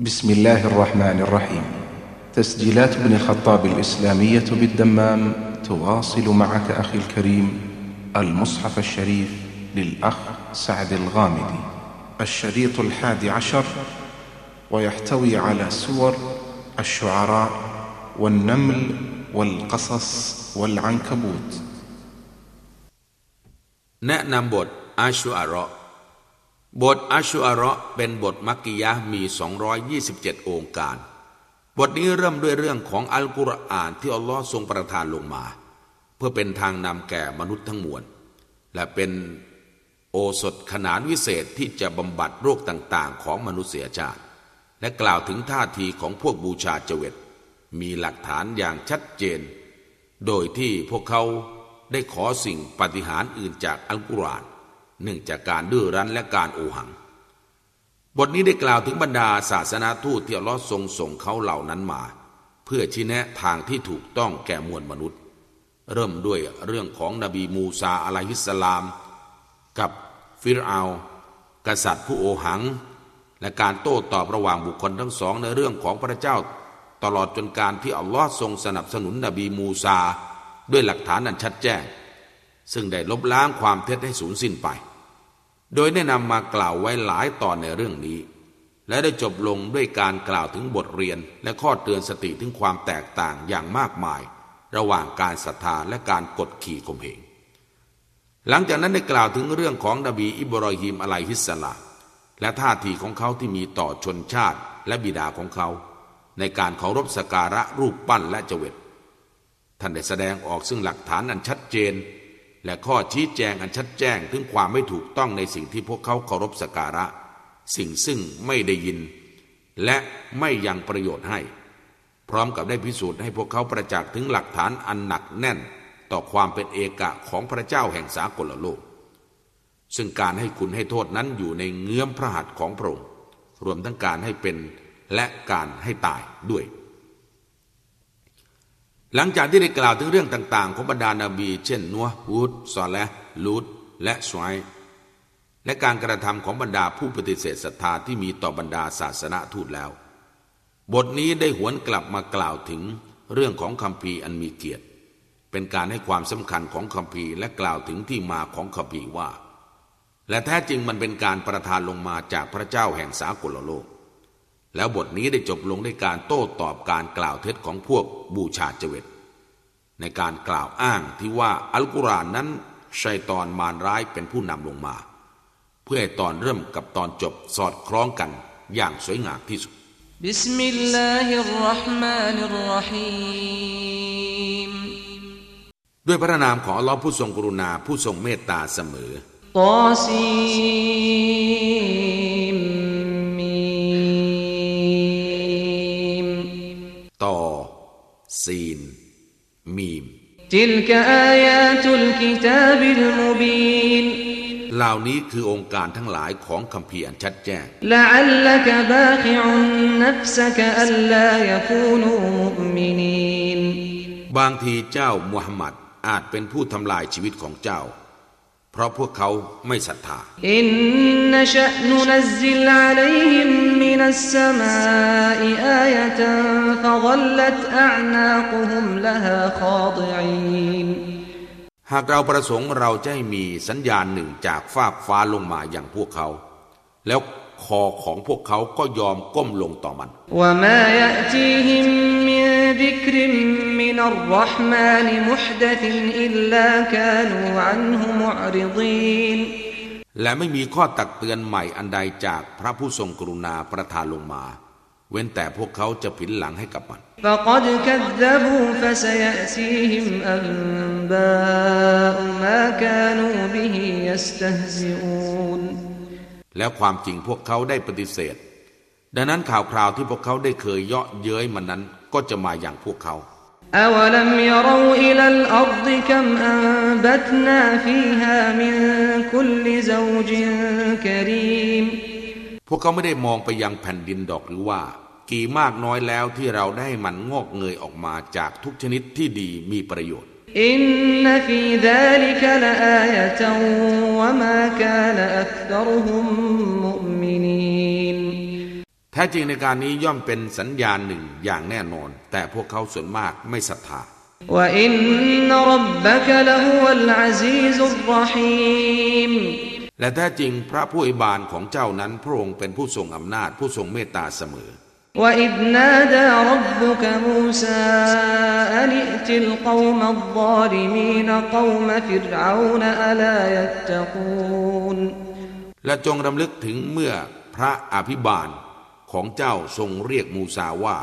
بسم الله الرحمن الرحيم تسجيلات ابن الخطاب الإسلامية بالدمام تواصل معك أخي الكريم المصحف الشريف للأخ سعد الغامدي الشريط الحادي عشر ويحتوي على سور الشعراء والنمل والقصص والعنكبوت แนะนำบทอาชูอาระห์ บทอาชูอาระเป็นบทมักกิยะมี 227 องค์การ บทนี้เริ่มด้วยเรื่องของอัลกุรอานที่อัลลอฮ์ทรงประทานลงมา เพื่อเป็นทางนำแก่มนุษย์ทั้งมวล และเป็นโอสถขนานวิเศษที่จะบำบัดโรคต่างๆ ของมนุษยชาติ และกล่าวถึงท่าทีของพวกบูชาเจเวตมีหลักฐานอย่างชัดเจน โดยที่พวกเขาได้ขอสิ่งปฏิหารอื่นจากอัลกุรอาน เนื่องจากการดื้อรั้นและการโอหัง บทนี้ได้กล่าวถึงบรรดาศาสนาทูตที่อัลลอฮ์ทรงส่งเขาเหล่านั้นมา เพื่อชี้แนะทางที่ถูกต้องแก่มวลมนุษย์ เริ่มด้วยเรื่องของนบีมูซาอะลัยฮิสสลาม กับฟิรอากษัตริย์ผู้โอหัง และการโต้ตอบระหว่างบุคคลทั้งสองในเรื่องของพระเจ้า ตลอดจนการที่อัลลอฮ์ทรงสนับสนุนนบีมูซาด้วยหลักฐานอันชัดแจ้ง ซึ่งได้ลบล้างความเท็จให้สูญสิ้นไป โดยได้นำมากล่าวไว้หลายตอนในเรื่องนี้ และได้จบลงด้วยการกล่าวถึงบทเรียนและข้อเตือนสติถึงความแตกต่างอย่างมากมาย ระหว่างการศรัทธาและการกดขี่ข่มเหง หลังจากนั้นได้กล่าวถึงเรื่องของนบีอิบรอฮิมอะลัยฮิสสลามและท่าทีของเขาที่มีต่อชนชาติและบิดาของเขา ในการเคารพสการะรูปปั้นและเจวิตท่านได้แสดงออกซึ่งหลักฐานอันชัดเจน และข้อชี้แจงอันชัดแจ้งถึงความไม่ถูกต้องในสิ่งที่พวกเขาเคารพสการะ สิ่งซึ่งไม่ได้ยิน และไม่ยังประโยชน์ให้ พร้อมกับได้พิสูจน์ให้พวกเขาประจักษ์ถึงหลักฐานอันหนักแน่น ต่อความเป็นเอกะของพระเจ้าแห่งสากลโลก ซึ่งการให้คุณให้โทษนั้นอยู่ในเงื้อมพระหัตถ์ของพระองค์รวมทั้งการให้เป็นและการให้ตายด้วย หลังจากที่ได้กล่าวถึงเรื่องต่าง ๆ ของบรรดานาบี เช่นนัวฮูดซอและลูดและสไยและการกระทำของบรรดาผู้ปฏิเสธศรัทธาที่มีต่อบรรดาศาสนาทูตแล้ว บทนี้ได้หวนกลับมากล่าวถึงเรื่องของคำพีอันมีเกียรติ เป็นการให้ความสำคัญของคัมภีร์และกล่าวถึงที่มาของคัมภีร์ว่า และแท้จริงมันเป็นการประทานลงมาจากพระเจ้าแห่งสากลโลก แล้วบทนี้ได้จบลงด้วยการโต้ตอบการกล่าวเท็จของพวกบูชาเจว็ดในการกล่าวอ้างที่ว่าอัลกุรอานนั้นชัยตอนมารร้ายเป็นผู้นำลงมา เพื่อให้ตอนเริ่มกับตอนจบสอดคล้องกันอย่างสวยงามที่สุดبسم الله الرحمن الرحي مด้วยพระนามของอัลลอฮ์ผู้ทรงกรุณาผู้ทรงเมตตาเสมอطا سي سين ميم تلك آيات الكتاب المبينเหล่านี้คือโองการทั้งหลายของคัมภีร์อันชัดแจ้งلعلك باخعนัฟซกอัลลายคูนูมุมินีนบางทีเจ้ามุฮัมมัดอาจเป็นผู้ทำลายชีวิตของเจ้า เพราะพวกเขาไม่ศรัทธาอินนชะนุนซิลอะลัยฮิมมินัสสมาอิอายะตันฟะฎลัตอะนากุฮุมละฮาคอฎอีนหากเราประสงค์เราจะให้มีสัญญาณหนึ่งจากฟากฟ้าลงมาอย่างพวกเขา แล้วคอของพวกเขาก็ยอมก้มลงต่อมัน และไม่มีข้อตักเตือนใหม่อันใดจากพระผู้ทรงกรุณาประทานลงมา เว้นแต่พวกเขาจะผินหลังให้กับมัน ف แล้วความจริงพวกเขาได้ปฏิเสธ ดังนั้นข่าวคราวที่พวกเขาได้เคยเยาะเย้ยมันนั้น ก็จะมาอย่างพวกเขาพวกเขาไม่ได้มองไปยังแผ่นดินดอกหรือว่า กี่มากน้อยแล้วที่เราได้มันงอกเงยออกมาจากทุกชนิดที่ดีมีประโยชน์อินนฟีซาลิกลอายะตัวะมากานอักษรุฮุมมุมินีน แท้จริงในการนี้ย่อมเป็นสัญญาณหนึ่งอย่างแน่นอน แต่พวกเขาส่วนมากไม่ศรัทธา وإن ربك لهو العزيز الرحيم และแท้จริงพระผู้อวยบานของเจ้านั้นพระองค์เป็นผู้ทรงอำนาจผู้ทรงเมตตาเสมอ وإذ نادى ربك موسى أن ائت القوم الظالمين قوم فرعون ألا يتقون และจงรำลึกถึงเมื่อพระอภิบาล ของเจ้าทรงเรียกมูซาว่า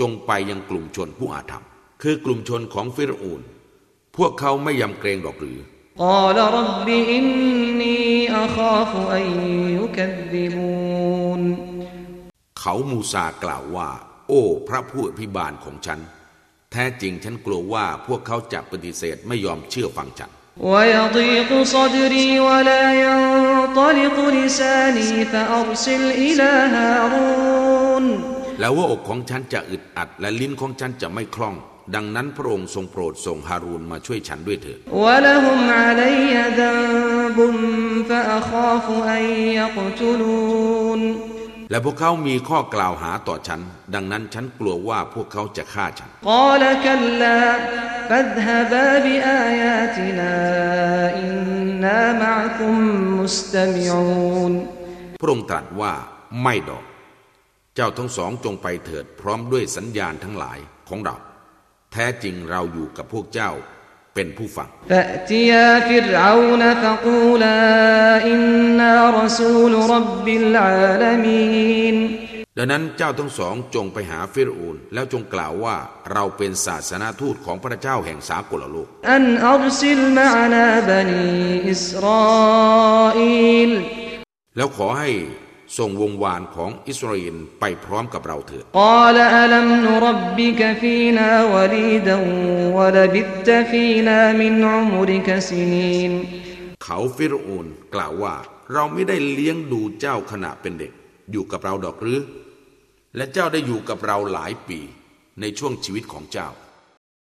จงไปยังกลุ่มชนผู้อาธรรม คือกลุ่มชนของฟิรอูน พวกเขาไม่ยำเกรงหรอกหรือ เขามูซากล่าวว่า โอ้ พระผู้อภิบาลของฉัน แท้จริงฉันกลัวว่าพวกเขาจะปฏิเสธไม่ยอมเชื่อฟังฉัน ويضيق صدري ولا ينطلق لساني فأرسل إلى هارون แล้วว่าอกของฉันจะอึดอัด และลิ้นของฉันจะไม่คล่อง ดังนั้นพระองค์ทรงโปรดส่งฮารูนมาช่วยฉันด้วยเถิด ولهم علي ذنب فأخاف أن يقتلون และพวกเขามีข้อกล่าวหาต่อฉัน ดังนั้นฉันกลัวว่าพวกเขาจะฆ่าฉัน قال كلا فاذهبا بآياتنا إنا معكم مستمعون พระองค์ตรัสว่าไม่ดอก เจ้าทั้งสองจงไปเถิดพร้อมด้วยสัญญาณทั้งหลายของเรา แท้จริงเราอยู่กับพวกเจ้าเป็นผู้ฟัง ดังนั้นเจ้าทั้งสองจงไปหาฟิรูนแล้วจงกล่าวว่าเราเป็นศาสนาทูตของพระเจ้าแห่งสากลโลกอันอัลซิลมานาบนีอิสราเอลแล้วขอให้ส่งวงศ์วานของอิสราเอลไปพร้อมกับเราเถิดقال ألم نربك فينا وليدا ولبثت فينا من عمرك سنين เขาฟิรูนกล่าวว่าเราไม่ได้เลี้ยงดูเจ้าขณะเป็นเด็ก อยู่กับเราดอกหรือ และเจ้าได้อยู่กับเราหลายปีในช่วงชีวิตของเจ้า